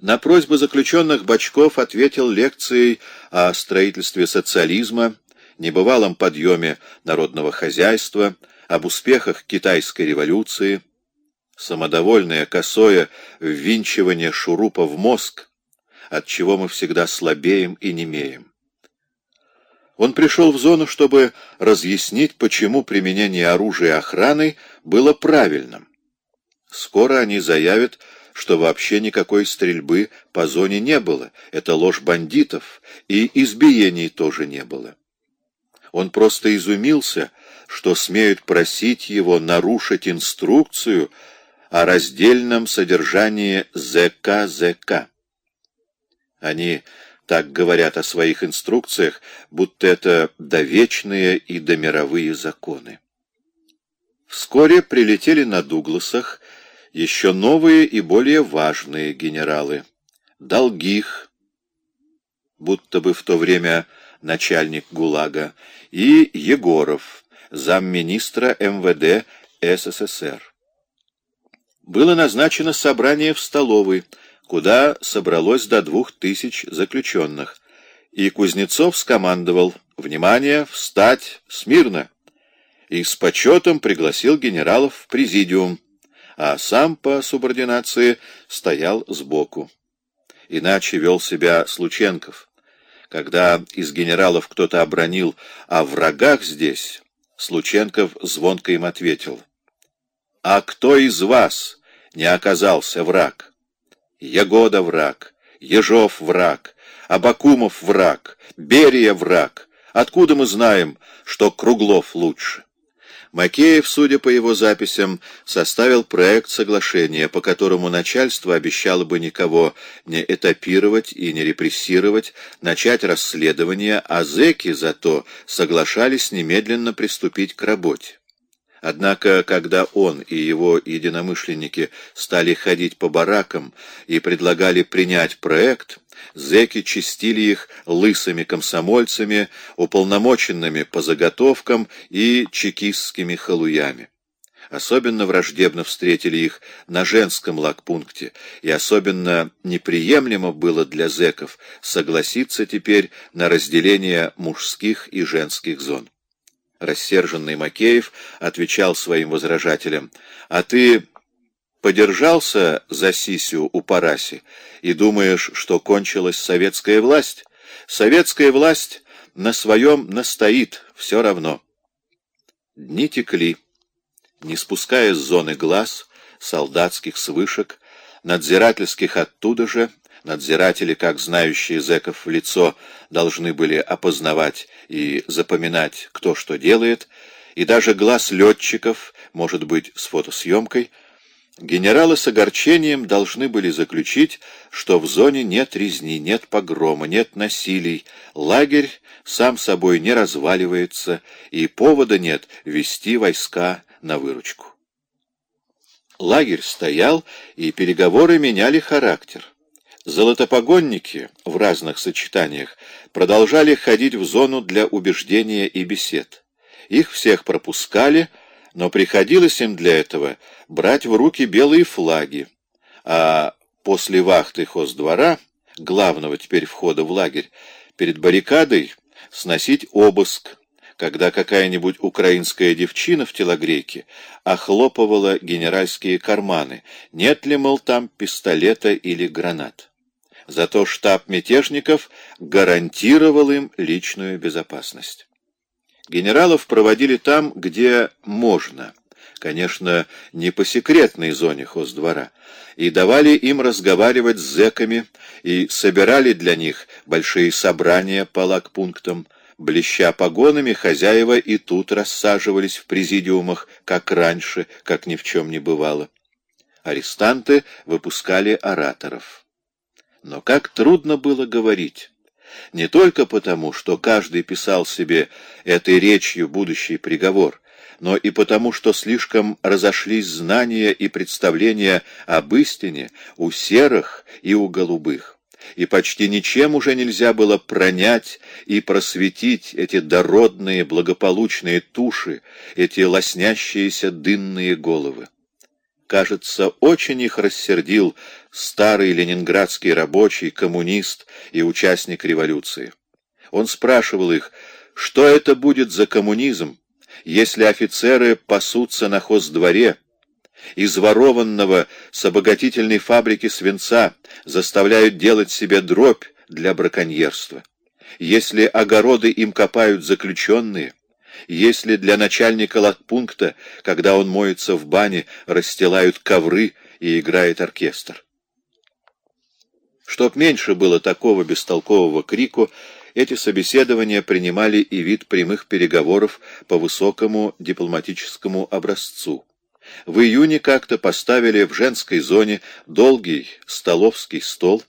На просьбу заключенных Бочков ответил лекцией о строительстве социализма, небывалом подъеме народного хозяйства, об успехах китайской революции, самодовольное косое ввинчивание шурупа в мозг, от чего мы всегда слабеем и немеем. Он пришел в зону, чтобы разъяснить, почему применение оружия охраной было правильным. Скоро они заявят, что вообще никакой стрельбы по зоне не было, это ложь бандитов, и избиений тоже не было. Он просто изумился, что смеют просить его нарушить инструкцию о раздельном содержании ЗК-ЗК. Они так говорят о своих инструкциях, будто это довечные и домировые законы. Вскоре прилетели на Дугласах еще новые и более важные генералы. Долгих, будто бы в то время начальник ГУЛАГа, и Егоров, замминистра МВД СССР. Было назначено собрание в столовой, куда собралось до двух тысяч заключенных, и Кузнецов скомандовал «Внимание! Встать! Смирно!» и с почетом пригласил генералов в президиум, а сам по субординации стоял сбоку. Иначе вел себя Слученков. Когда из генералов кто-то обронил о врагах здесь, Слученков звонко им ответил. «А кто из вас не оказался враг? Ягода враг, Ежов враг, Абакумов враг, Берия враг. Откуда мы знаем, что Круглов лучше?» Макеев, судя по его записям, составил проект соглашения, по которому начальство обещало бы никого не этапировать и не репрессировать, начать расследование, а зэки зато соглашались немедленно приступить к работе. Однако, когда он и его единомышленники стали ходить по баракам и предлагали принять проект, зэки чистили их лысыми комсомольцами, уполномоченными по заготовкам и чекистскими халуями. Особенно враждебно встретили их на женском лагпункте, и особенно неприемлемо было для зэков согласиться теперь на разделение мужских и женских зон. Рассерженный Макеев отвечал своим возражателям, «А ты подержался за Сисю у Параси и думаешь, что кончилась советская власть? Советская власть на своем настоит, все равно». Дни текли, не спуская с зоны глаз, солдатских с вышек, надзирательских оттуда же, Надзиратели, как знающие зэков в лицо, должны были опознавать и запоминать, кто что делает, и даже глаз летчиков, может быть, с фотосъемкой, генералы с огорчением должны были заключить, что в зоне нет резни, нет погрома, нет насилий, лагерь сам собой не разваливается, и повода нет вести войска на выручку. Лагерь стоял, и переговоры меняли характер. Золотопогонники в разных сочетаниях продолжали ходить в зону для убеждения и бесед. Их всех пропускали, но приходилось им для этого брать в руки белые флаги, а после вахты хоздвора, главного теперь входа в лагерь, перед баррикадой сносить обыск, когда какая-нибудь украинская девчина в телогрейке охлопывала генеральские карманы, нет ли, мол, там пистолета или гранат. Зато штаб мятежников гарантировал им личную безопасность. Генералов проводили там, где можно, конечно, не по секретной зоне хоздвора, и давали им разговаривать с зэками, и собирали для них большие собрания по лагпунктам, Блеща погонами, хозяева и тут рассаживались в президиумах, как раньше, как ни в чем не бывало. Арестанты выпускали ораторов. Но как трудно было говорить. Не только потому, что каждый писал себе этой речью будущий приговор, но и потому, что слишком разошлись знания и представления об истине у серых и у голубых. И почти ничем уже нельзя было пронять и просветить эти дородные благополучные туши, эти лоснящиеся дынные головы. Кажется, очень их рассердил старый ленинградский рабочий, коммунист и участник революции. Он спрашивал их, что это будет за коммунизм, если офицеры пасутся на хоздворе, из ворованного с обогатительной фабрики свинца заставляют делать себе дробь для браконьерства, если огороды им копают заключенные, если для начальника лагпункта, когда он моется в бане, расстилают ковры и играет оркестр. Чтоб меньше было такого бестолкового крику, эти собеседования принимали и вид прямых переговоров по высокому дипломатическому образцу. В июне как-то поставили в женской зоне долгий столовский стол,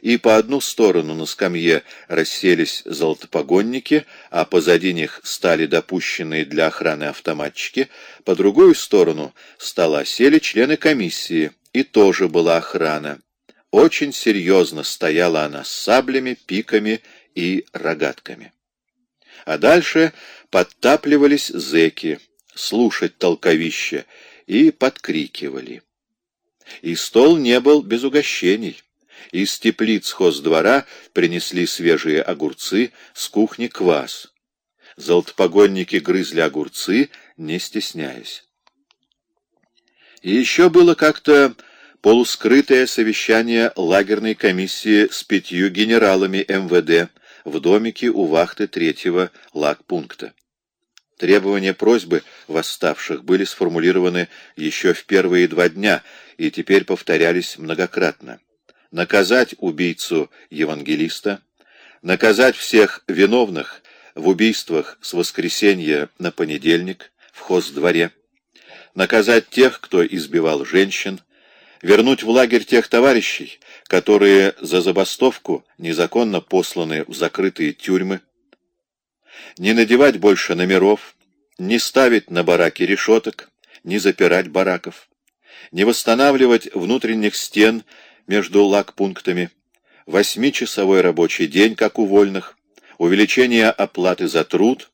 и по одну сторону на скамье расселись золотопогонники, а позади них стали допущенные для охраны автоматчики, по другую сторону стола сели члены комиссии, и тоже была охрана. Очень серьезно стояла она с саблями, пиками и рогатками. А дальше подтапливались зэки, слушать толковище, и подкрикивали. И стол не был без угощений. Из теплиц хоздвора принесли свежие огурцы, с кухни квас. Золотопогонники грызли огурцы, не стесняясь. И еще было как-то полускрытое совещание лагерной комиссии с пятью генералами МВД в домике у вахты третьего лагпункта. Требования просьбы восставших были сформулированы еще в первые два дня и теперь повторялись многократно. Наказать убийцу евангелиста, наказать всех виновных в убийствах с воскресенья на понедельник в хоздворе, наказать тех, кто избивал женщин, вернуть в лагерь тех товарищей, которые за забастовку незаконно посланы в закрытые тюрьмы, не надевать больше номеров, не ставить на бараки решеток, не запирать бараков, не восстанавливать внутренних стен между лагпунктами, восьмичасовой рабочий день, как у вольных, увеличение оплаты за труд,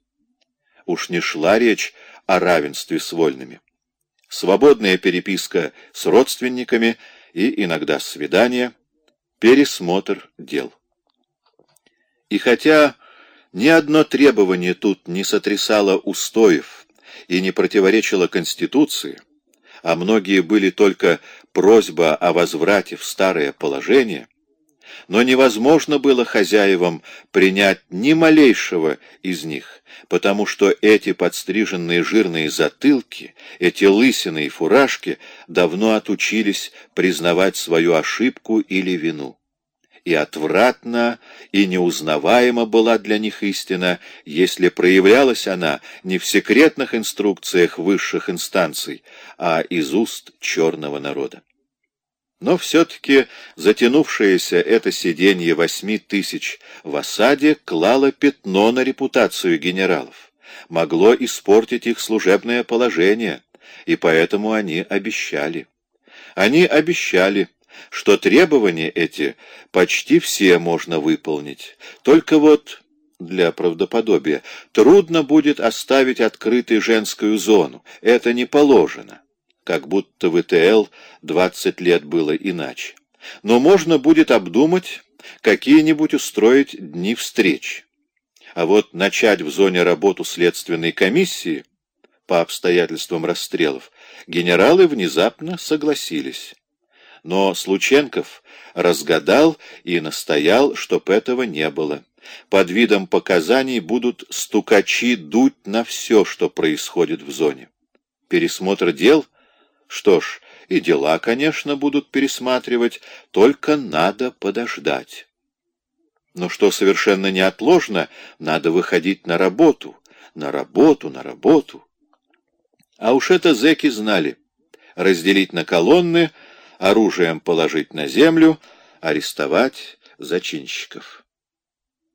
уж не шла речь о равенстве с вольными, свободная переписка с родственниками и иногда свидания, пересмотр дел. И хотя ни одно требование тут не сотрясало устоев и не противоречило Конституции, а многие были только просьба о возврате в старое положение, но невозможно было хозяевам принять ни малейшего из них, потому что эти подстриженные жирные затылки, эти лысины и фуражки давно отучились признавать свою ошибку или вину и отвратна, и неузнаваема была для них истина, если проявлялась она не в секретных инструкциях высших инстанций, а из уст черного народа. Но все-таки затянувшееся это сиденье восьми тысяч в осаде клало пятно на репутацию генералов, могло испортить их служебное положение, и поэтому они обещали. Они обещали, что требования эти почти все можно выполнить. Только вот, для правдоподобия, трудно будет оставить открытой женскую зону. Это не положено. Как будто в ИТЛ 20 лет было иначе. Но можно будет обдумать, какие-нибудь устроить дни встреч. А вот начать в зоне работу следственной комиссии по обстоятельствам расстрелов генералы внезапно согласились. Но Слученков разгадал и настоял, чтоб этого не было. Под видом показаний будут стукачи дуть на все, что происходит в зоне. Пересмотр дел? Что ж, и дела, конечно, будут пересматривать, только надо подождать. Но что совершенно неотложно, надо выходить на работу, на работу, на работу. А уж это зэки знали. Разделить на колонны — оружием положить на землю, арестовать зачинщиков.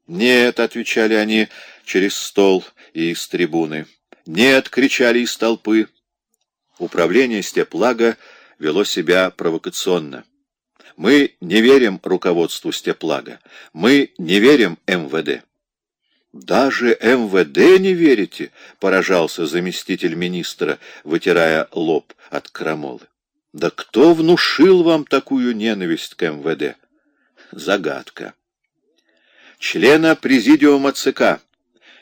«Нет», — отвечали они через стол и из трибуны. «Нет», — кричали из толпы. Управление Степлага вело себя провокационно. Мы не верим руководству Степлага. Мы не верим МВД. «Даже МВД не верите?» — поражался заместитель министра, вытирая лоб от крамолы. Да кто внушил вам такую ненависть к МВД? Загадка. Члена президиума ЦК.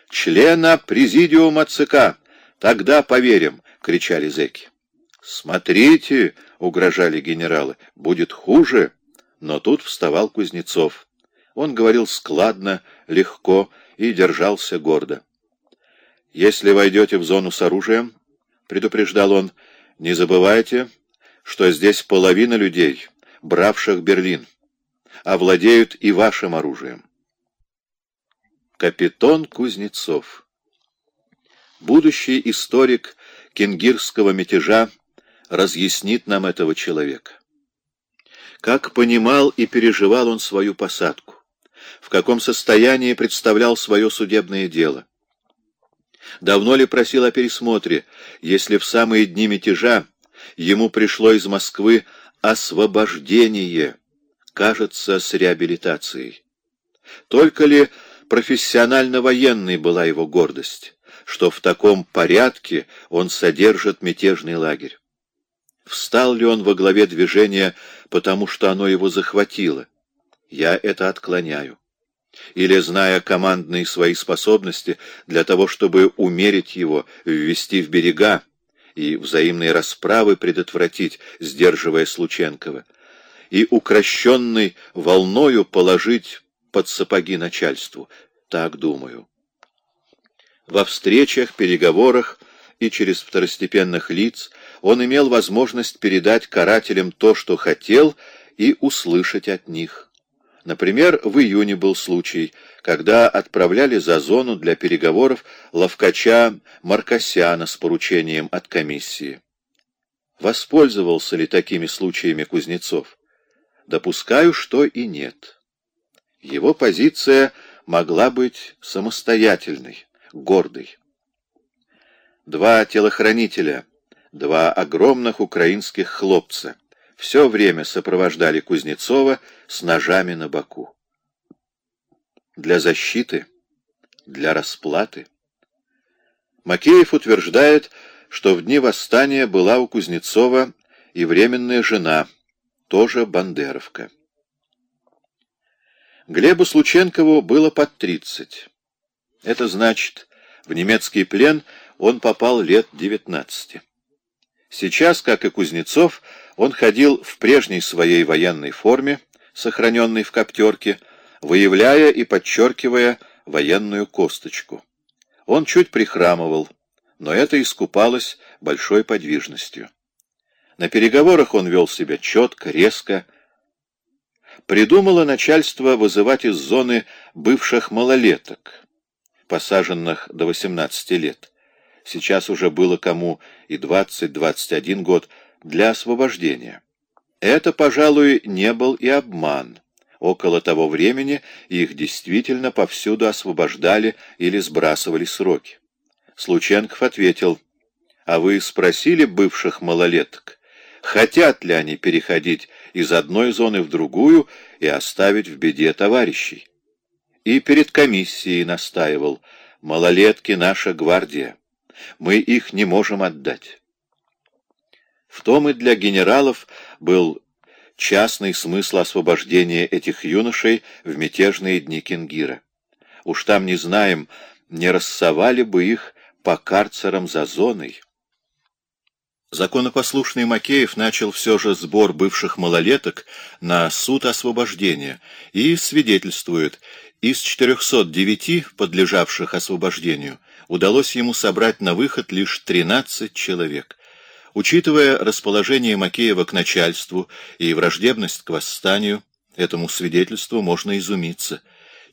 Члена президиума ЦК. Тогда поверим, кричали зэки. Смотрите, угрожали генералы, будет хуже. Но тут вставал Кузнецов. Он говорил складно, легко и держался гордо. «Если войдете в зону с оружием, — предупреждал он, — не забывайте, что здесь половина людей, бравших Берлин, овладеют и вашим оружием». Капитон Кузнецов Будущий историк кенгирского мятежа разъяснит нам этого человека. Как понимал и переживал он свою посадку, в каком состоянии представлял свое судебное дело. Давно ли просил о пересмотре, если в самые дни мятежа ему пришло из Москвы освобождение, кажется, с реабилитацией? Только ли профессионально-военной была его гордость, что в таком порядке он содержит мятежный лагерь? Встал ли он во главе движения, потому что оно его захватило? Я это отклоняю или, зная командные свои способности, для того, чтобы умерить его, ввести в берега и взаимные расправы предотвратить, сдерживая Слученкова, и укращенный волною положить под сапоги начальству. Так думаю. Во встречах, переговорах и через второстепенных лиц он имел возможность передать карателям то, что хотел, и услышать от них. Например, в июне был случай, когда отправляли за зону для переговоров ловкача Маркосяна с поручением от комиссии. Воспользовался ли такими случаями Кузнецов? Допускаю, что и нет. Его позиция могла быть самостоятельной, гордой. Два телохранителя, два огромных украинских хлопца — все время сопровождали Кузнецова с ножами на боку. Для защиты, для расплаты. Макеев утверждает, что в дни восстания была у Кузнецова и временная жена, тоже бандеровка. Глебу Слученкову было под тридцать. Это значит, в немецкий плен он попал лет девятнадцати. Сейчас, как и Кузнецов, он ходил в прежней своей военной форме, сохраненной в коптерке, выявляя и подчеркивая военную косточку. Он чуть прихрамывал, но это искупалось большой подвижностью. На переговорах он вел себя четко, резко. Придумало начальство вызывать из зоны бывших малолеток, посаженных до 18 лет. Сейчас уже было кому и 20-21 год, для освобождения. Это, пожалуй, не был и обман. Около того времени их действительно повсюду освобождали или сбрасывали сроки. Слученков ответил, «А вы спросили бывших малолеток, хотят ли они переходить из одной зоны в другую и оставить в беде товарищей?» И перед комиссией настаивал, «Малолетки — наша гвардия, мы их не можем отдать». В том и для генералов был частный смысл освобождения этих юношей в мятежные дни Кингира. Уж там не знаем, не рассовали бы их по карцерам за зоной. Законопослушный Макеев начал все же сбор бывших малолеток на суд освобождения и свидетельствует, из 409 подлежавших освобождению удалось ему собрать на выход лишь 13 человек. Учитывая расположение Макеева к начальству и враждебность к восстанию, этому свидетельству можно изумиться.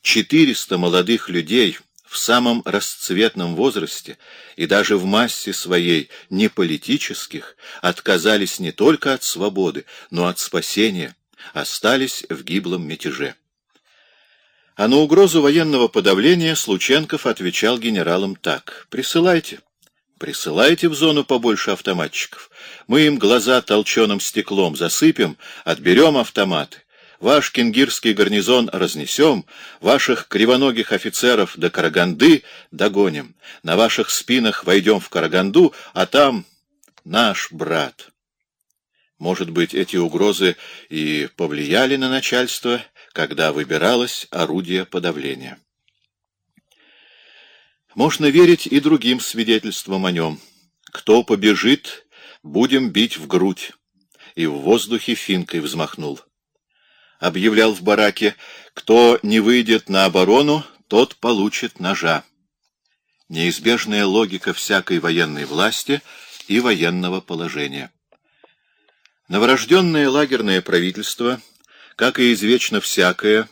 400 молодых людей в самом расцветном возрасте и даже в массе своей неполитических отказались не только от свободы, но от спасения, остались в гиблом мятеже. А на угрозу военного подавления Слученков отвечал генералам так «Присылайте». Присылайте в зону побольше автоматчиков. Мы им глаза толченым стеклом засыпем, отберем автоматы. Ваш кенгирский гарнизон разнесем, ваших кривоногих офицеров до Караганды догоним. На ваших спинах войдем в Караганду, а там наш брат. Может быть, эти угрозы и повлияли на начальство, когда выбиралось орудие подавления. Можно верить и другим свидетельствам о нем. Кто побежит, будем бить в грудь. И в воздухе финкой взмахнул. Объявлял в бараке, кто не выйдет на оборону, тот получит ножа. Неизбежная логика всякой военной власти и военного положения. Новорожденное лагерное правительство, как и извечно всякое,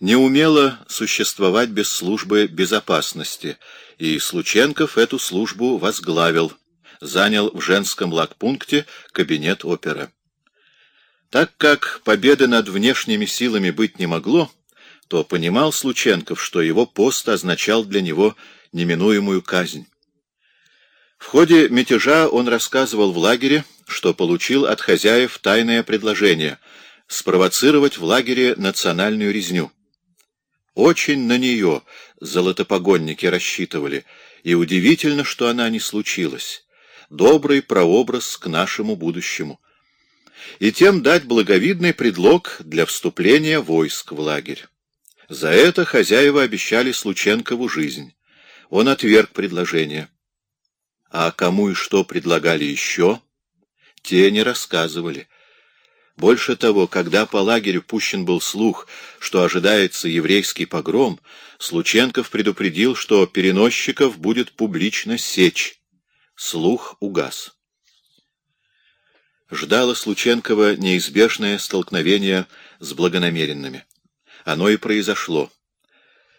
не умело существовать без службы безопасности, и Слученков эту службу возглавил, занял в женском лагпункте кабинет опера. Так как победы над внешними силами быть не могло, то понимал Слученков, что его пост означал для него неминуемую казнь. В ходе мятежа он рассказывал в лагере, что получил от хозяев тайное предложение — спровоцировать в лагере национальную резню. Очень на нее золотопогонники рассчитывали, и удивительно, что она не случилась. Добрый прообраз к нашему будущему. И тем дать благовидный предлог для вступления войск в лагерь. За это хозяева обещали Слученкову жизнь. Он отверг предложение. А кому и что предлагали еще, те не рассказывали. Больше того, когда по лагерю пущен был слух, что ожидается еврейский погром, Слученков предупредил, что переносчиков будет публично сечь. Слух угас. Ждало Слученкова неизбежное столкновение с благонамеренными. Оно и произошло.